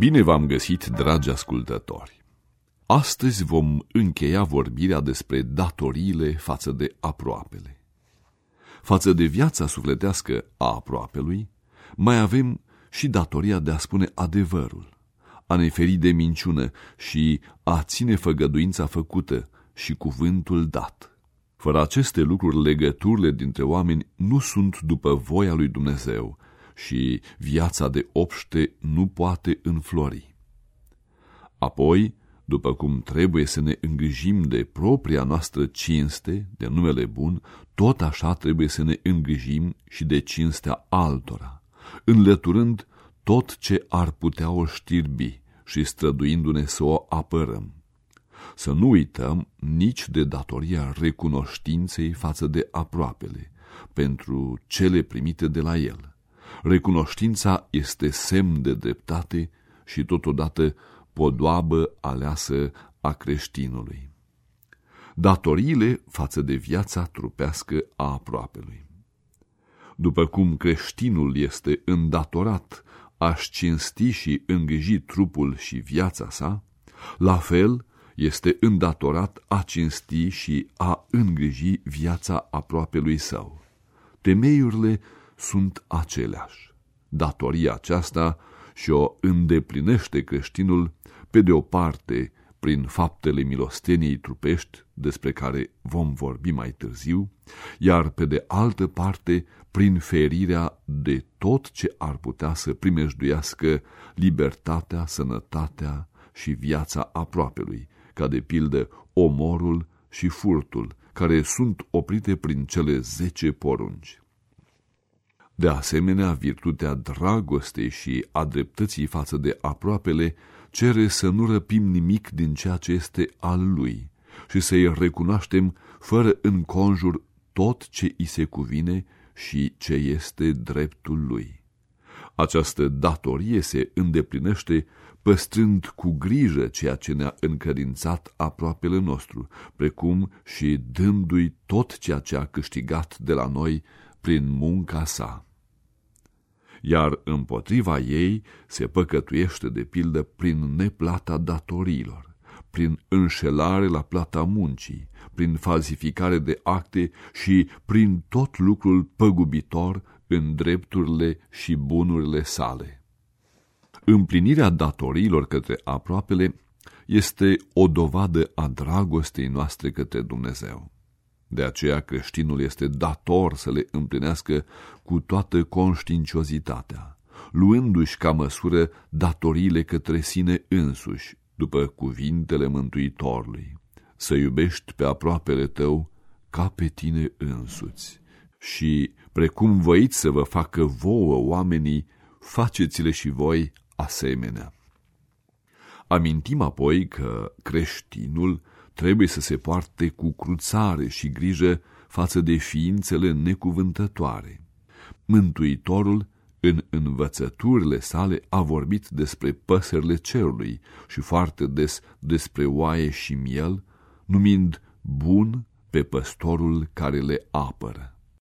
Bine v-am găsit, dragi ascultători! Astăzi vom încheia vorbirea despre datoriile față de aproapele. Față de viața sufletească a aproapelui, mai avem și datoria de a spune adevărul, a ne feri de minciună și a ține făgăduința făcută, și cuvântul dat. Fără aceste lucruri, legăturile dintre oameni nu sunt după voia lui Dumnezeu, și viața de obște nu poate înflori. Apoi, după cum trebuie să ne îngrijim de propria noastră cinste, de numele bun, tot așa trebuie să ne îngrijim și de cinstea altora, înlăturând tot ce ar putea o știrbi și străduindu-ne să o apărăm. Să nu uităm nici de datoria recunoștinței față de aproapele, pentru cele primite de la el. Recunoștința este semn de dreptate și totodată podoabă aleasă a creștinului. Datoriile față de viața trupească a aproapelui. După cum creștinul este îndatorat a-și cinsti și îngriji trupul și viața sa, la fel este îndatorat a cinsti și a îngriji viața aproapelui său. Temeiurile sunt aceleași. Datoria aceasta și-o îndeplinește creștinul, pe de o parte, prin faptele milosteniei trupești, despre care vom vorbi mai târziu, iar pe de altă parte, prin ferirea de tot ce ar putea să primejduiască libertatea, sănătatea și viața aproapelui, ca de pildă omorul și furtul, care sunt oprite prin cele zece porunci. De asemenea, virtutea dragostei și a dreptății față de aproapele cere să nu răpim nimic din ceea ce este al lui și să-i recunoaștem fără înconjur tot ce îi se cuvine și ce este dreptul lui. Această datorie se îndeplinește păstrând cu grijă ceea ce ne-a încărințat aproapele nostru, precum și dându-i tot ceea ce a câștigat de la noi prin munca sa. Iar împotriva ei se păcătuiește de pildă prin neplata datoriilor, prin înșelare la plata muncii, prin falsificare de acte și prin tot lucrul păgubitor în drepturile și bunurile sale. Împlinirea datoriilor către aproapele este o dovadă a dragostei noastre către Dumnezeu. De aceea creștinul este dator să le împlinească cu toată conștiinciozitatea, luându-și ca măsură datoriile către sine însuși, după cuvintele Mântuitorului. Să iubești pe aproapele tău ca pe tine însuți. Și, precum voiți să vă facă vouă oamenii, faceți-le și voi asemenea. Amintim apoi că creștinul trebuie să se poarte cu cruțare și grijă față de ființele necuvântătoare. Mântuitorul, în învățăturile sale, a vorbit despre păsările cerului și foarte des despre oaie și miel, numind bun pe păstorul care le apără.